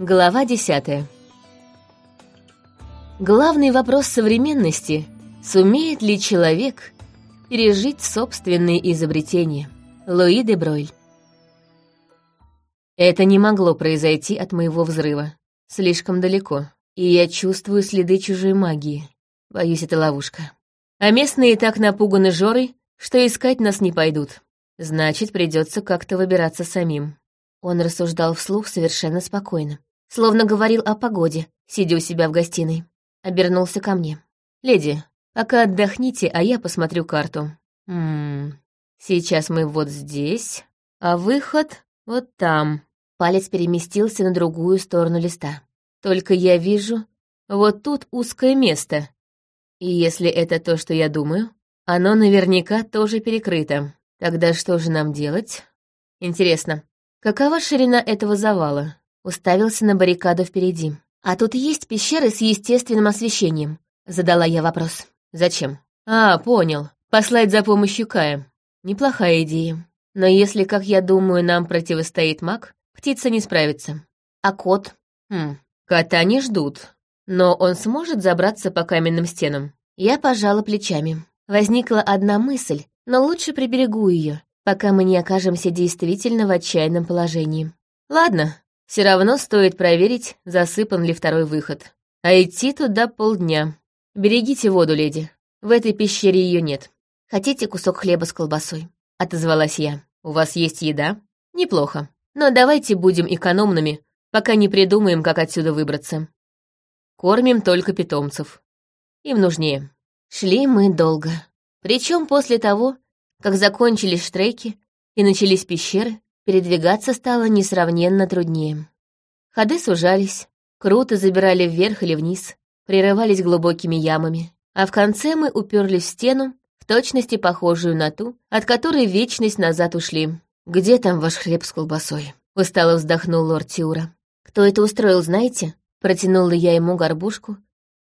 Глава десятая. Главный вопрос современности — сумеет ли человек пережить собственные изобретения? Луи де Бройль. Это не могло произойти от моего взрыва. Слишком далеко. И я чувствую следы чужой магии. Боюсь, это ловушка. А местные так напуганы Жорой, что искать нас не пойдут. Значит, придется как-то выбираться самим. Он рассуждал вслух совершенно спокойно, словно говорил о погоде, сидя у себя в гостиной. Обернулся ко мне. «Леди, пока отдохните, а я посмотрю карту. Ммм, сейчас мы вот здесь, а выход вот там». Палец переместился на другую сторону листа. «Только я вижу вот тут узкое место. И если это то, что я думаю, оно наверняка тоже перекрыто. Тогда что же нам делать? Интересно, Какова ширина этого завала? Уставился на баррикаду впереди. А тут есть пещеры с естественным освещением. Задала я вопрос. Зачем? А, понял. Послать за помощью Кая. Неплохая идея. Но если, как я думаю, нам противостоит маг, птица не справится. А кот? Хм, кота не ждут. Но он сможет забраться по каменным стенам? Я пожала плечами. Возникла одна мысль, но лучше приберегу ее пока мы не окажемся действительно в отчаянном положении. Ладно, все равно стоит проверить, засыпан ли второй выход. А идти туда полдня. Берегите воду, леди. В этой пещере ее нет. Хотите кусок хлеба с колбасой? Отозвалась я. У вас есть еда? Неплохо. Но давайте будем экономными, пока не придумаем, как отсюда выбраться. Кормим только питомцев. Им нужнее. Шли мы долго. Причем после того, как закончились штреки и начались пещеры, передвигаться стало несравненно труднее. Ходы сужались, круто забирали вверх или вниз, прерывались глубокими ямами, а в конце мы уперлись в стену, в точности похожую на ту, от которой вечность назад ушли. «Где там ваш хлеб с колбасой?» — устало вздохнул лорд Тиура. «Кто это устроил, знаете?» Протянула я ему горбушку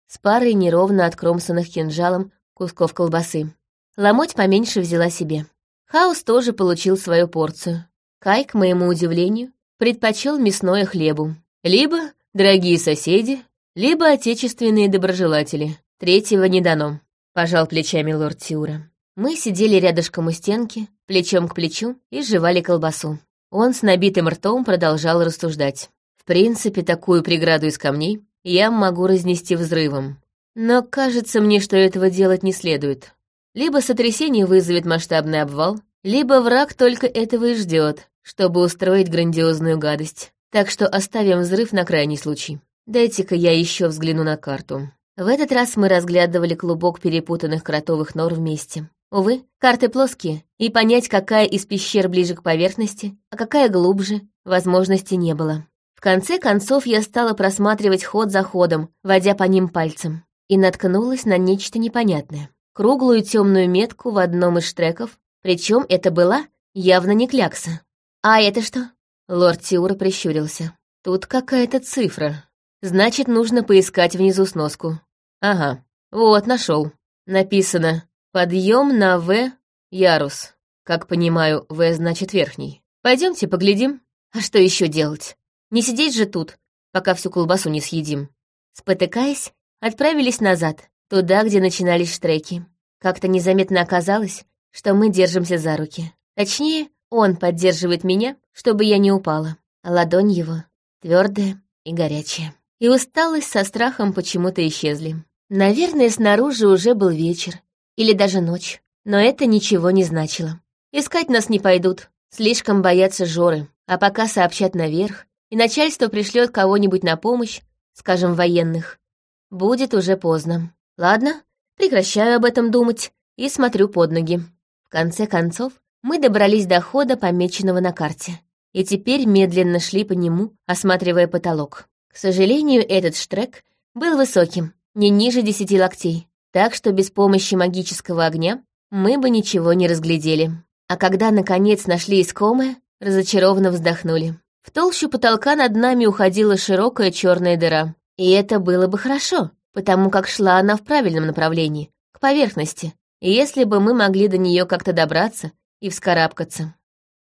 с парой неровно откромсанных кинжалом кусков колбасы. Ломоть поменьше взяла себе. Хаус тоже получил свою порцию. Кай, к моему удивлению, предпочел мясное хлебу. Либо дорогие соседи, либо отечественные доброжелатели. Третьего не дано. Пожал плечами лорд Тиура. Мы сидели рядышком у стенки, плечом к плечу, и жевали колбасу. Он с набитым ртом продолжал рассуждать. В принципе, такую преграду из камней я могу разнести взрывом. Но кажется мне, что этого делать не следует. Либо сотрясение вызовет масштабный обвал, либо враг только этого и ждет, чтобы устроить грандиозную гадость. Так что оставим взрыв на крайний случай. Дайте-ка я еще взгляну на карту. В этот раз мы разглядывали клубок перепутанных кротовых нор вместе. Увы, карты плоские, и понять, какая из пещер ближе к поверхности, а какая глубже, возможности не было. В конце концов я стала просматривать ход за ходом, водя по ним пальцем, и наткнулась на нечто непонятное круглую темную метку в одном из штреков, причем это была явно не клякса. «А это что?» Лорд Тиура прищурился. «Тут какая-то цифра. Значит, нужно поискать внизу сноску. Ага, вот, нашел. Написано «Подъем на В ярус». Как понимаю, В значит верхний. Пойдемте поглядим. А что еще делать? Не сидеть же тут, пока всю колбасу не съедим. Спотыкаясь, отправились назад, туда, где начинались штреки. Как-то незаметно оказалось, что мы держимся за руки. Точнее, он поддерживает меня, чтобы я не упала. А ладонь его твердая и горячая. И усталость со страхом почему-то исчезли. Наверное, снаружи уже был вечер. Или даже ночь. Но это ничего не значило. Искать нас не пойдут. Слишком боятся Жоры. А пока сообщат наверх, и начальство пришлет кого-нибудь на помощь, скажем, военных, будет уже поздно. Ладно, прекращаю об этом думать и смотрю под ноги. В конце концов, мы добрались до хода, помеченного на карте, и теперь медленно шли по нему, осматривая потолок. К сожалению, этот штрек был высоким, не ниже десяти локтей, так что без помощи магического огня мы бы ничего не разглядели. А когда, наконец, нашли искомое, разочарованно вздохнули. В толщу потолка над нами уходила широкая черная дыра. И это было бы хорошо, потому как шла она в правильном направлении, к поверхности, если бы мы могли до нее как-то добраться и вскарабкаться.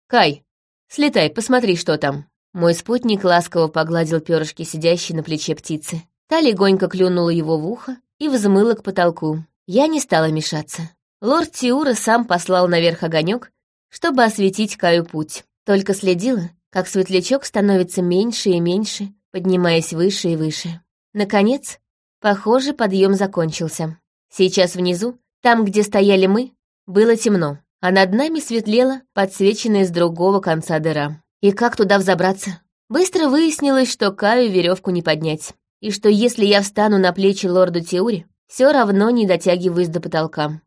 «Кай, слетай, посмотри, что там». Мой спутник ласково погладил перышки, сидящие на плече птицы. Та легонько клюнула его в ухо и взмыла к потолку. Я не стала мешаться. Лорд Тиура сам послал наверх огонек, чтобы осветить Каю путь. Только следила, как светлячок становится меньше и меньше, поднимаясь выше и выше. Наконец, похоже, подъем закончился. Сейчас внизу, там, где стояли мы, было темно, а над нами светлела подсвеченная с другого конца дыра. И как туда взобраться? Быстро выяснилось, что Каю веревку не поднять, и что если я встану на плечи лорду Теури, все равно не дотягиваюсь до потолка.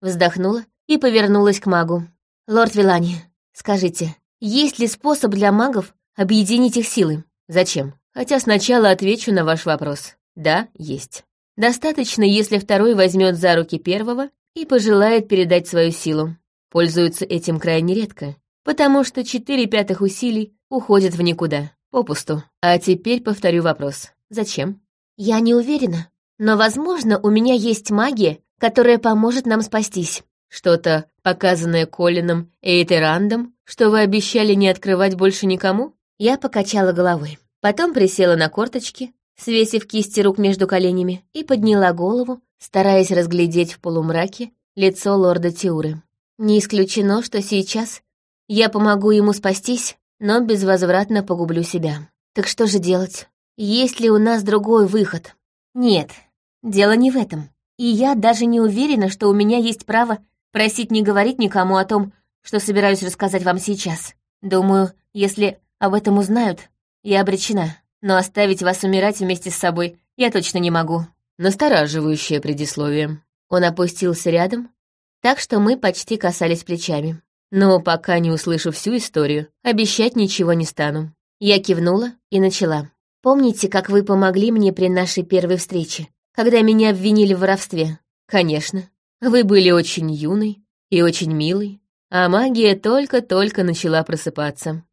Вздохнула и повернулась к магу. «Лорд Вилани, скажите, есть ли способ для магов объединить их силы? Зачем? Хотя сначала отвечу на ваш вопрос. Да, есть. Достаточно, если второй возьмет за руки первого и пожелает передать свою силу. Пользуются этим крайне редко, потому что четыре пятых усилий уходят в никуда, попусту. А теперь повторю вопрос. Зачем? Я не уверена, но, возможно, у меня есть магия, которая поможет нам спастись. Что-то, показанное Колином и Эйтерандом, что вы обещали не открывать больше никому? Я покачала головой. Потом присела на корточки, свесив кисти рук между коленями, и подняла голову, стараясь разглядеть в полумраке лицо лорда Тиуры. Не исключено, что сейчас я помогу ему спастись, но безвозвратно погублю себя. Так что же делать? Есть ли у нас другой выход? Нет, дело не в этом. И я даже не уверена, что у меня есть право просить не говорить никому о том, что собираюсь рассказать вам сейчас. Думаю, если об этом узнают, я обречена. Но оставить вас умирать вместе с собой я точно не могу. Настораживающее предисловие. Он опустился рядом, так что мы почти касались плечами. Но пока не услышу всю историю, обещать ничего не стану. Я кивнула и начала. Помните, как вы помогли мне при нашей первой встрече, когда меня обвинили в воровстве? Конечно. Вы были очень юной и очень милой, а магия только-только начала просыпаться.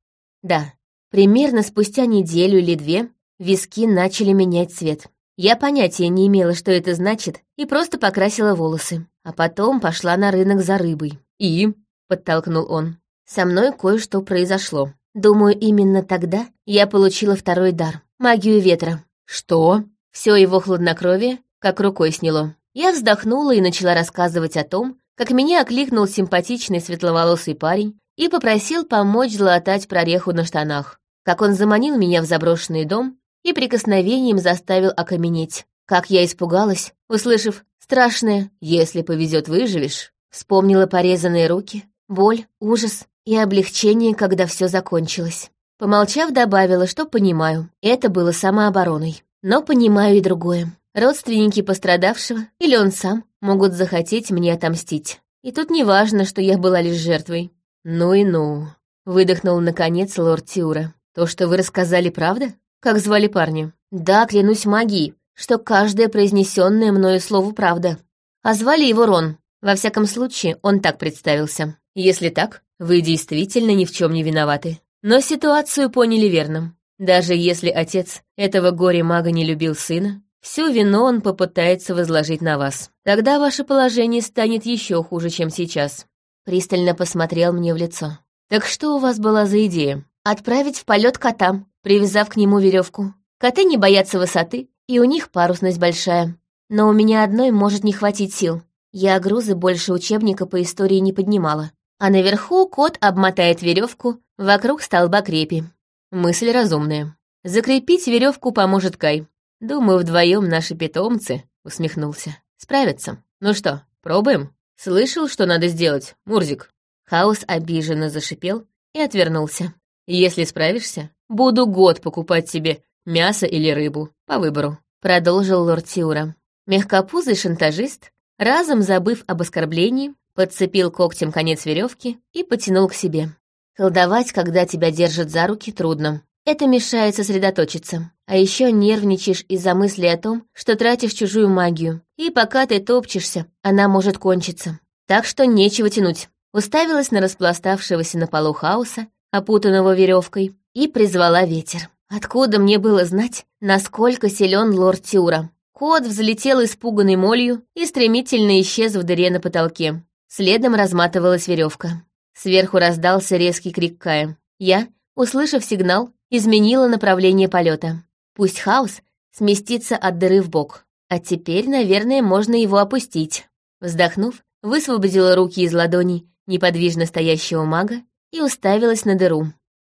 Да, примерно спустя неделю или две виски начали менять цвет. Я понятия не имела, что это значит, и просто покрасила волосы. А потом пошла на рынок за рыбой. И подтолкнул он. «Со мной кое-что произошло. Думаю, именно тогда я получила второй дар — магию ветра». «Что?» Все его хладнокровие как рукой сняло. Я вздохнула и начала рассказывать о том, как меня окликнул симпатичный светловолосый парень и попросил помочь залатать прореху на штанах, как он заманил меня в заброшенный дом и прикосновением заставил окаменеть. Как я испугалась, услышав страшное «если повезет, выживешь», вспомнила порезанные руки, боль, ужас и облегчение, когда все закончилось. Помолчав, добавила, что понимаю, это было самообороной. Но понимаю и другое. Родственники пострадавшего или он сам могут захотеть мне отомстить. И тут не важно, что я была лишь жертвой. «Ну и ну», — выдохнул наконец лорд Тиура. «То, что вы рассказали, правда? Как звали парня?» «Да, клянусь магией, что каждое произнесенное мною слово правда. А звали его Рон. Во всяком случае, он так представился. Если так, вы действительно ни в чем не виноваты. Но ситуацию поняли верно. Даже если отец этого горе-мага не любил сына, всю вину он попытается возложить на вас. Тогда ваше положение станет еще хуже, чем сейчас. Пристально посмотрел мне в лицо. Так что у вас была за идея? Отправить в полет кота, привязав к нему веревку. Коты не боятся высоты, и у них парусность большая. Но у меня одной может не хватить сил. Я грузы больше учебника по истории не поднимала а наверху кот обмотает веревку вокруг столба крепи. Мысль разумная. Закрепить веревку поможет Кай. Думаю, вдвоем наши питомцы, усмехнулся, справятся. Ну что, пробуем? Слышал, что надо сделать, Мурзик? Хаос обиженно зашипел и отвернулся. Если справишься, буду год покупать себе мясо или рыбу, по выбору, продолжил лорд Тиура. Мягкопузый шантажист, разом забыв об оскорблении, подцепил когтем конец веревки и потянул к себе. Колдовать, когда тебя держат за руки, трудно. Это мешает сосредоточиться. А еще нервничаешь из-за мысли о том, что тратишь чужую магию. И пока ты топчешься, она может кончиться. Так что нечего тянуть. Уставилась на распластавшегося на полу хаоса, опутанного веревкой, и призвала ветер. Откуда мне было знать, насколько силен лорд Тиура? Кот взлетел испуганной молью и стремительно исчез в дыре на потолке. Следом разматывалась веревка. Сверху раздался резкий крик Кая. Я, услышав сигнал, изменила направление полета. Пусть хаос сместится от дыры в бок. А теперь, наверное, можно его опустить. Вздохнув, высвободила руки из ладоней неподвижно стоящего мага и уставилась на дыру.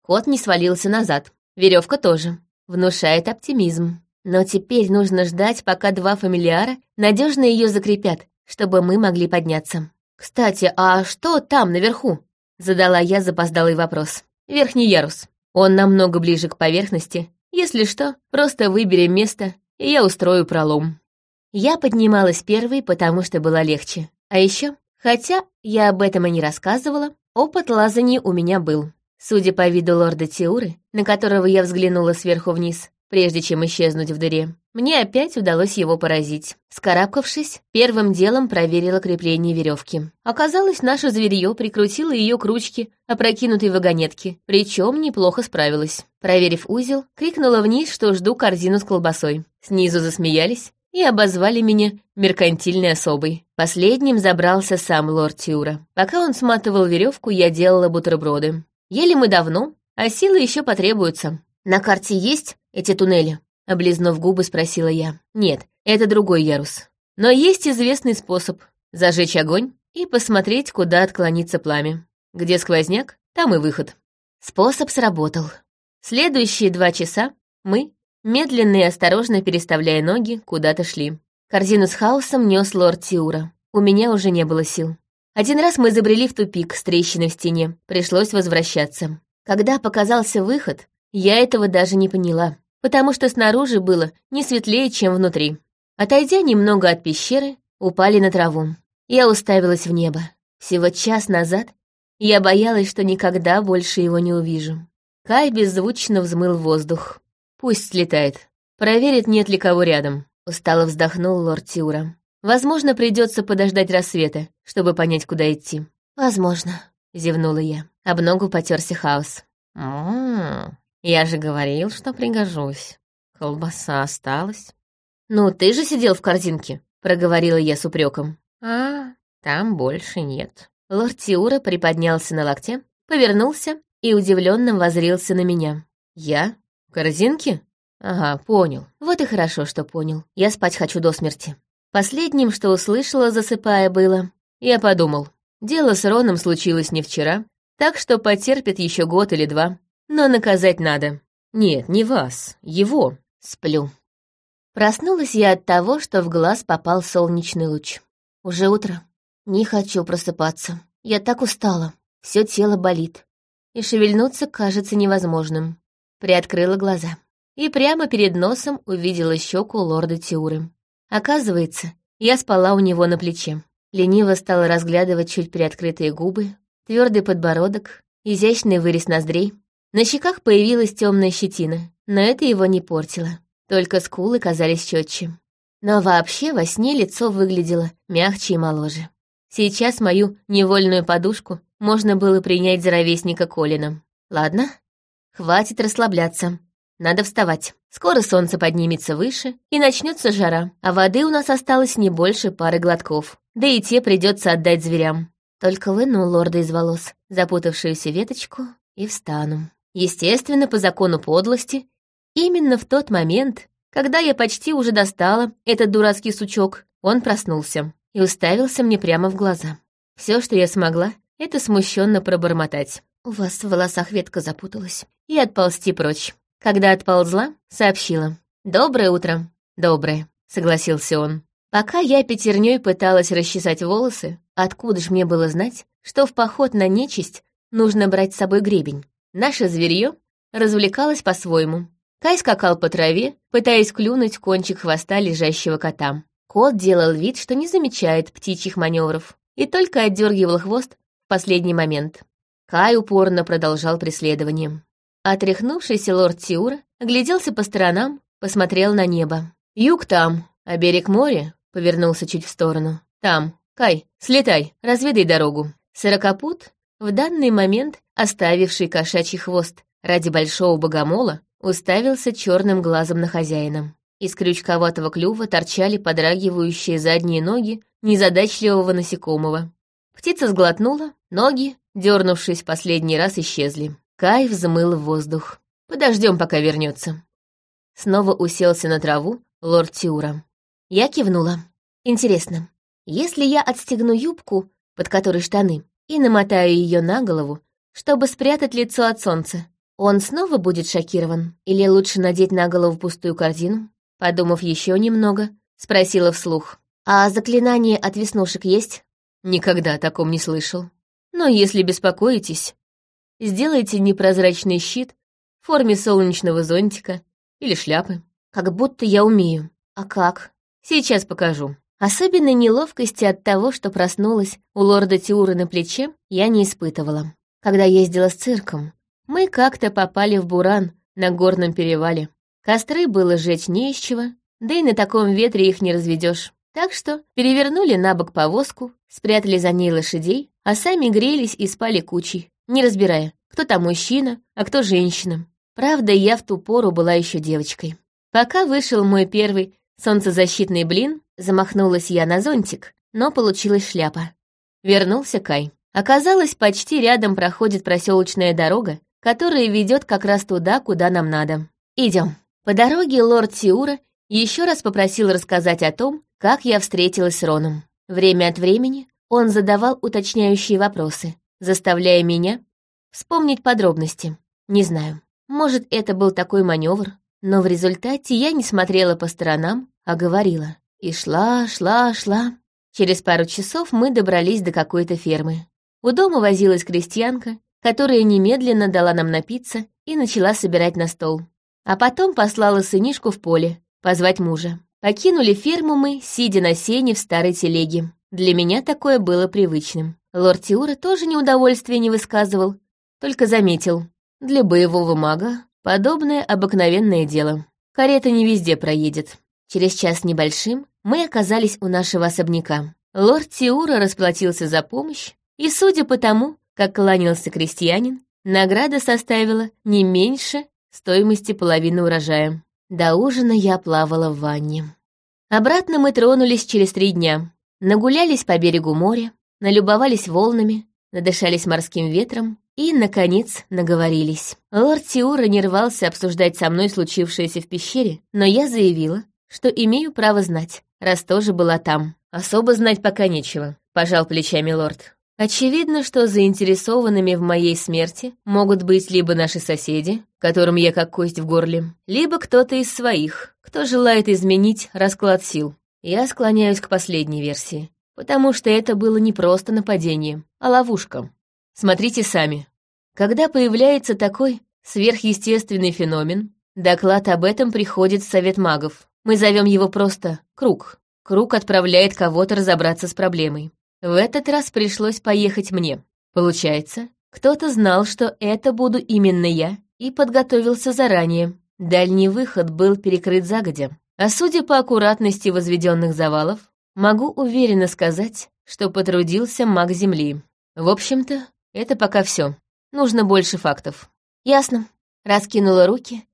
Кот не свалился назад. Веревка тоже. Внушает оптимизм. Но теперь нужно ждать, пока два фамилиара надежно ее закрепят, чтобы мы могли подняться. «Кстати, а что там, наверху?» Задала я запоздалый вопрос. «Верхний ярус. Он намного ближе к поверхности. Если что, просто выберем место, и я устрою пролом». Я поднималась первой, потому что было легче. А еще, хотя я об этом и не рассказывала, опыт лазания у меня был. Судя по виду лорда Тиуры, на которого я взглянула сверху вниз, прежде чем исчезнуть в дыре, мне опять удалось его поразить. Скарабкавшись, первым делом проверила крепление веревки. Оказалось, наше зверье прикрутило ее к ручке опрокинутой вагонетки, причем неплохо справилась. Проверив узел, крикнула вниз, что жду корзину с колбасой. Снизу засмеялись и обозвали меня меркантильной особой. Последним забрался сам лорд Тиура. Пока он сматывал веревку, я делала бутерброды. Ели мы давно, а силы еще потребуются. На карте есть эти туннели?» Облизнув губы, спросила я. «Нет, это другой ярус. Но есть известный способ — зажечь огонь и посмотреть, куда отклонится пламя. Где сквозняк, там и выход». Способ сработал. Следующие два часа мы, медленно и осторожно переставляя ноги, куда-то шли. Корзину с хаосом нес лорд Тиура. У меня уже не было сил. Один раз мы забрели в тупик с трещиной в стене. Пришлось возвращаться. Когда показался выход, я этого даже не поняла потому что снаружи было не светлее, чем внутри. Отойдя немного от пещеры, упали на траву. Я уставилась в небо. Всего час назад я боялась, что никогда больше его не увижу. Кай беззвучно взмыл воздух. Пусть слетает. Проверит, нет ли кого рядом. Устало вздохнул лорд Тиура. Возможно, придется подождать рассвета, чтобы понять, куда идти. Возможно, зевнула я. Об ногу потерся хаос. «М-м-м», я же говорил, что пригожусь. Колбаса осталась. Ну, ты же сидел в корзинке, проговорила я с упреком. А, там больше нет. Лорд Тиура приподнялся на локте, повернулся и удивленно возрился на меня. Я? В корзинке? Ага, понял. Вот и хорошо, что понял. Я спать хочу до смерти. Последним, что услышала, засыпая, было. Я подумал, дело с Роном случилось не вчера, так что потерпит еще год или два. Но наказать надо. Нет, не вас, его. Сплю. Проснулась я от того, что в глаз попал солнечный луч. Уже утро. Не хочу просыпаться. Я так устала. Все тело болит. И шевельнуться кажется невозможным. Приоткрыла глаза. И прямо перед носом увидела щеку лорда Тиуры. Оказывается, я спала у него на плече. Лениво стала разглядывать чуть приоткрытые губы, твердый подбородок, изящный вырез ноздрей. На щеках появилась темная щетина, но это его не портило. Только скулы казались четче. Но вообще во сне лицо выглядело мягче и моложе. Сейчас мою невольную подушку можно было принять за ровесника Колина. Ладно, хватит расслабляться. Надо вставать. Скоро солнце поднимется выше, и начнется жара, а воды у нас осталось не больше пары глотков. Да и те придется отдать зверям. Только выну лорда из волос, запутавшуюся веточку, и встану. Естественно, по закону подлости, именно в тот момент, когда я почти уже достала этот дурацкий сучок, он проснулся и уставился мне прямо в глаза. Все, что я смогла, это смущенно пробормотать. «У вас в волосах ветка запуталась». И отползти прочь. Когда отползла, сообщила. «Доброе утро». «Доброе», — согласился он. Пока я пятерней пыталась расчесать волосы, откуда ж мне было знать, что в поход на нечисть нужно брать с собой гребень? Наше зверье развлекалось по-своему. Кай скакал по траве, пытаясь клюнуть кончик хвоста лежащего кота. Кот делал вид, что не замечает птичьих маневров, и только отдергивал хвост в последний момент. Кай упорно продолжал преследование. Отряхнувшийся лорд Тиур огляделся по сторонам, посмотрел на небо. «Юг там, а берег моря?» — повернулся чуть в сторону. «Там. Кай, слетай, разведай дорогу». Сорокопут в данный момент оставивший кошачий хвост ради большого богомола, уставился черным глазом на хозяина. Из крючковатого клюва торчали подрагивающие задние ноги незадачливого насекомого. Птица сглотнула, ноги, дернувшись последний раз, исчезли. Кай взмыл в воздух. Подождем, пока вернется. Снова уселся на траву лорд Тиура. Я кивнула. Интересно, если я отстегну юбку, под которой штаны, и намотаю ее на голову, чтобы спрятать лицо от солнца, он снова будет шокирован? Или лучше надеть на голову пустую корзину? Подумав еще немного, спросила вслух. «А заклинание от веснушек есть?» «Никогда о таком не слышал. Но если беспокоитесь, сделайте непрозрачный щит в форме солнечного зонтика или шляпы. Как будто я умею. А как? Сейчас покажу». Особенной неловкости от того, что проснулась у лорда Тиура на плече, я не испытывала. Когда ездила с цирком, мы как-то попали в буран на горном перевале. Костры было жечь не из чего, да и на таком ветре их не разведешь. Так что перевернули на бок повозку, спрятали за ней лошадей, а сами грелись и спали кучей, не разбирая, кто там мужчина, а кто женщина. Правда, я в ту пору была еще девочкой. Пока вышел мой первый солнцезащитный блин, замахнулась я на зонтик, но получилась шляпа. Вернулся Кай. Оказалось, почти рядом проходит проселочная дорога, которая ведет как раз туда, куда нам надо. Идем. По дороге лорд Сиура еще раз попросил рассказать о том, как я встретилась с Роном. Время от времени он задавал уточняющие вопросы, заставляя меня вспомнить подробности. Не знаю, может, это был такой маневр, но в результате я не смотрела по сторонам, а говорила. И шла, шла, шла. Через пару часов мы добрались до какой-то фермы. У дома возилась крестьянка, которая немедленно дала нам напиться и начала собирать на стол. А потом послала сынишку в поле, позвать мужа. Покинули ферму мы, сидя на сене в старой телеге. Для меня такое было привычным. Лорд Тиура тоже неудовольствия не высказывал, только заметил. Для боевого мага подобное обыкновенное дело. Карета не везде проедет. Через час небольшим мы оказались у нашего особняка. Лорд Тиура расплатился за помощь, и, судя по тому, как кланялся крестьянин, награда составила не меньше стоимости половины урожая. До ужина я плавала в ванне. Обратно мы тронулись через три дня. Нагулялись по берегу моря, налюбовались волнами, надышались морским ветром и, наконец, наговорились. Лорд Тиура не рвался обсуждать со мной случившееся в пещере, но я заявила, что имею право знать, раз тоже была там. Особо знать пока нечего, пожал плечами лорд. Очевидно, что заинтересованными в моей смерти могут быть либо наши соседи, которым я как кость в горле, либо кто-то из своих, кто желает изменить расклад сил. Я склоняюсь к последней версии, потому что это было не просто нападение, а ловушка. Смотрите сами. Когда появляется такой сверхъестественный феномен, доклад об этом приходит в Совет магов. Мы зовем его просто «Круг». Круг отправляет кого-то разобраться с проблемой. В этот раз пришлось поехать мне. Получается, кто-то знал, что это буду именно я, и подготовился заранее. Дальний выход был перекрыт загодя. А судя по аккуратности возведенных завалов, могу уверенно сказать, что потрудился маг Земли. В общем-то, это пока все. Нужно больше фактов. Ясно. Раскинула руки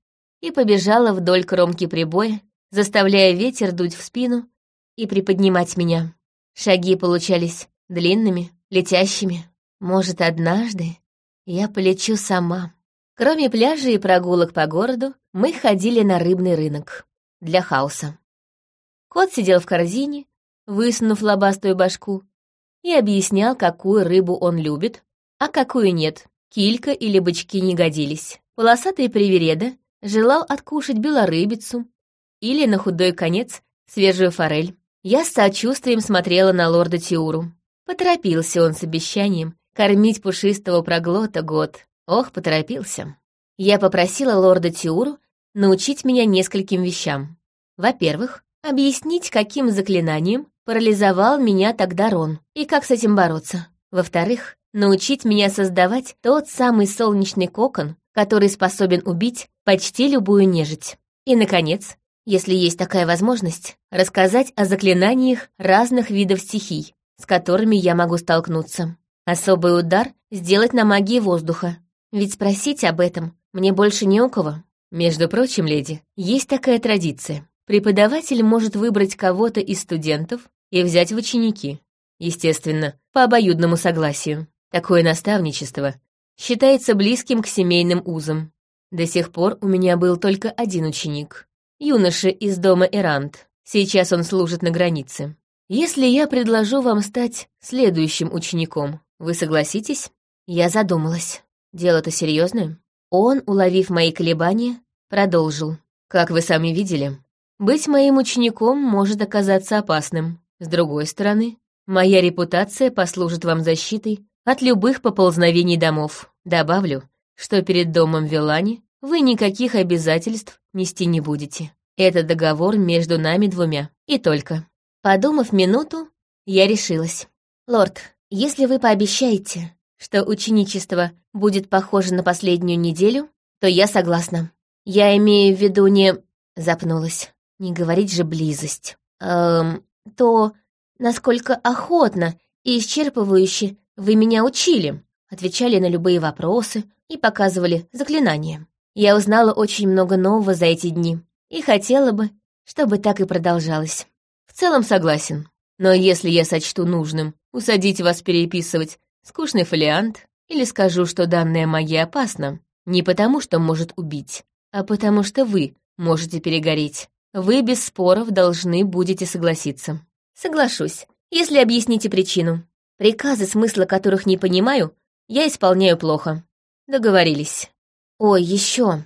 и побежала вдоль кромки прибоя, заставляя ветер дуть в спину и приподнимать меня. Шаги получались длинными, летящими. Может, однажды я полечу сама. Кроме пляжа и прогулок по городу, мы ходили на рыбный рынок. Для хаоса. Кот сидел в корзине, высунув лобастую башку, и объяснял, какую рыбу он любит, а какую нет. Килька или бычки не годились. Полосатый привереда желал откушать белорыбицу или, на худой конец, свежую форель. Я с сочувствием смотрела на лорда Тиуру. Поторопился он с обещанием кормить пушистого проглота год. Ох, поторопился. Я попросила лорда Тиуру научить меня нескольким вещам. Во-первых, объяснить, каким заклинанием парализовал меня тогда Рон, и как с этим бороться. Во-вторых, научить меня создавать тот самый солнечный кокон, который способен убить почти любую нежить. И, наконец, если есть такая возможность, рассказать о заклинаниях разных видов стихий, с которыми я могу столкнуться. Особый удар сделать на магии воздуха. Ведь спросить об этом мне больше не у кого. Между прочим, леди, есть такая традиция. Преподаватель может выбрать кого-то из студентов и взять в ученики. Естественно, по обоюдному согласию. Такое наставничество считается близким к семейным узам. До сих пор у меня был только один ученик. Юноша из дома Эрант. Сейчас он служит на границе. Если я предложу вам стать следующим учеником, вы согласитесь? Я задумалась. Дело-то серьезное. Он, уловив мои колебания, продолжил. Как вы сами видели, быть моим учеником может оказаться опасным. С другой стороны, моя репутация послужит вам защитой от любых поползновений домов. Добавлю, что перед домом Вилани вы никаких обязательств нести не будете. Это договор между нами двумя. И только. Подумав минуту, я решилась. «Лорд, если вы пообещаете, что ученичество будет похоже на последнюю неделю, то я согласна. Я имею в виду не...» Запнулась. Не говорить же близость. Эм, то, насколько охотно и исчерпывающе вы меня учили, отвечали на любые вопросы и показывали заклинания. Я узнала очень много нового за эти дни и хотела бы, чтобы так и продолжалось. В целом согласен. Но если я сочту нужным усадить вас переписывать скучный фолиант или скажу, что данная магия опасна, не потому, что может убить, а потому что вы можете перегореть, вы без споров должны будете согласиться. Соглашусь, если объясните причину. Приказы, смысла которых не понимаю, я исполняю плохо. Договорились. Ой, еще.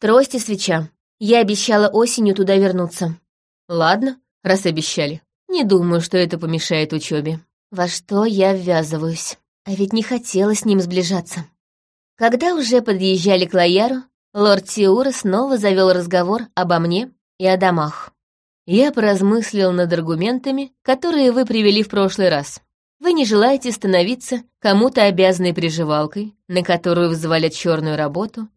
Трость и свеча. Я обещала осенью туда вернуться. Ладно, раз обещали. Не думаю, что это помешает учебе. Во что я ввязываюсь? А ведь не хотела с ним сближаться. Когда уже подъезжали к Лояру, лорд Тиура снова завел разговор обо мне и о домах. Я поразмыслил над аргументами, которые вы привели в прошлый раз. Вы не желаете становиться кому-то обязанной приживалкой, на которую взвалят черную работу,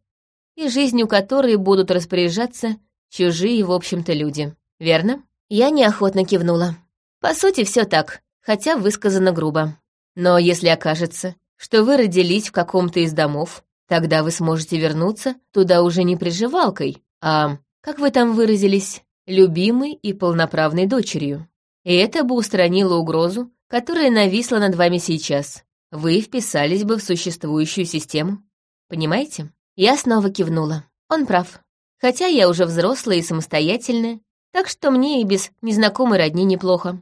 и жизнью которой будут распоряжаться чужие, в общем-то, люди. Верно? Я неохотно кивнула. По сути, все так, хотя высказано грубо. Но если окажется, что вы родились в каком-то из домов, тогда вы сможете вернуться туда уже не приживалкой, а как вы там выразились, любимой и полноправной дочерью. И это бы устранило угрозу, которая нависла над вами сейчас. Вы вписались бы в существующую систему. Понимаете? Я снова кивнула. Он прав. Хотя я уже взрослая и самостоятельная, так что мне и без незнакомой родни неплохо.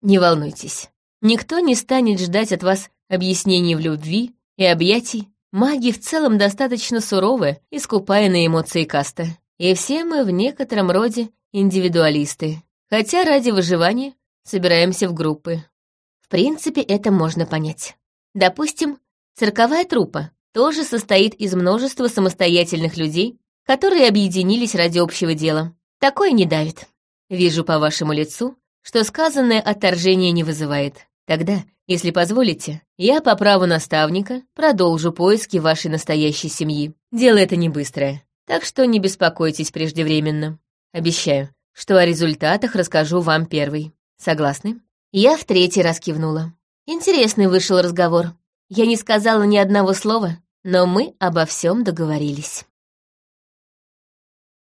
Не волнуйтесь. Никто не станет ждать от вас объяснений в любви и объятий. Маги в целом достаточно суровы и скупая на эмоции каста. И все мы в некотором роде индивидуалисты, хотя ради выживания собираемся в группы. В принципе, это можно понять. Допустим, цирковая труппа тоже состоит из множества самостоятельных людей, которые объединились ради общего дела. Такое не давит. Вижу по вашему лицу, что сказанное отторжение не вызывает. Тогда, если позволите, я по праву наставника продолжу поиски вашей настоящей семьи. Дело это не быстрое так что не беспокойтесь преждевременно. Обещаю, что о результатах расскажу вам первый. Согласны?» Я в третий раз кивнула. Интересный вышел разговор. Я не сказала ни одного слова, но мы обо всем договорились.